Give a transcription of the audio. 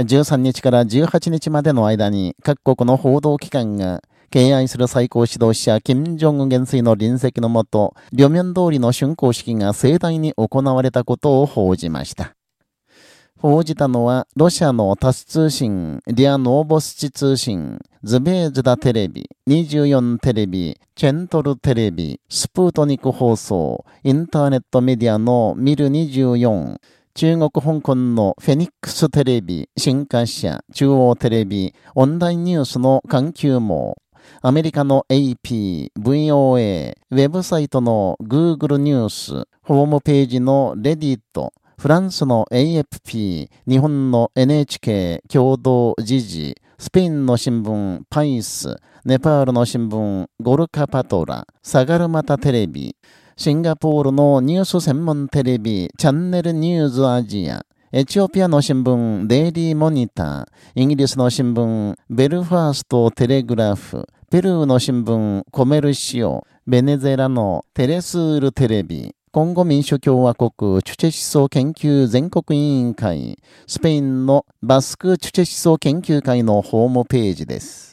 13日から18日までの間に各国の報道機関が敬愛する最高指導者、金正恩元帥の臨席のもと、両面通りの竣工式が盛大に行われたことを報じました。報じたのは、ロシアのタス通信、リア・ノーボスチ通信、ズベーズダテレビ、24テレビ、チェントルテレビ、スプートニク放送、インターネットメディアのミル24、中国香港のフェニックステレビ、新華社、中央テレビ、オンラインニュースの環球網、アメリカの AP、VOA、ウェブサイトの Google ニュース、ホームページの Reddit、フランスの AFP、日本の NHK 共同時事、スペインの新聞パイス、ネパールの新聞ゴルカパトラ、サガルマタテレビ、シンガポールのニュース専門テレビチャンネルニューズアジア、エチオピアの新聞デイリーモニター、イギリスの新聞ベルファーストテレグラフ、ペルーの新聞コメルシオ、ベネズエラのテレスールテレビ、コンゴ民主共和国チュチェ思想研究全国委員会、スペインのバスクチュチェ思想研究会のホームページです。